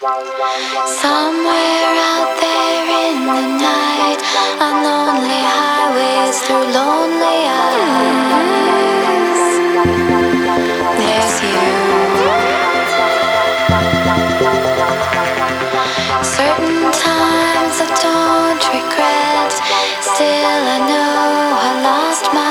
Somewhere out there in the night, on lonely highways through lonely eyes, there's you. Certain times I don't regret, still I know I lost my.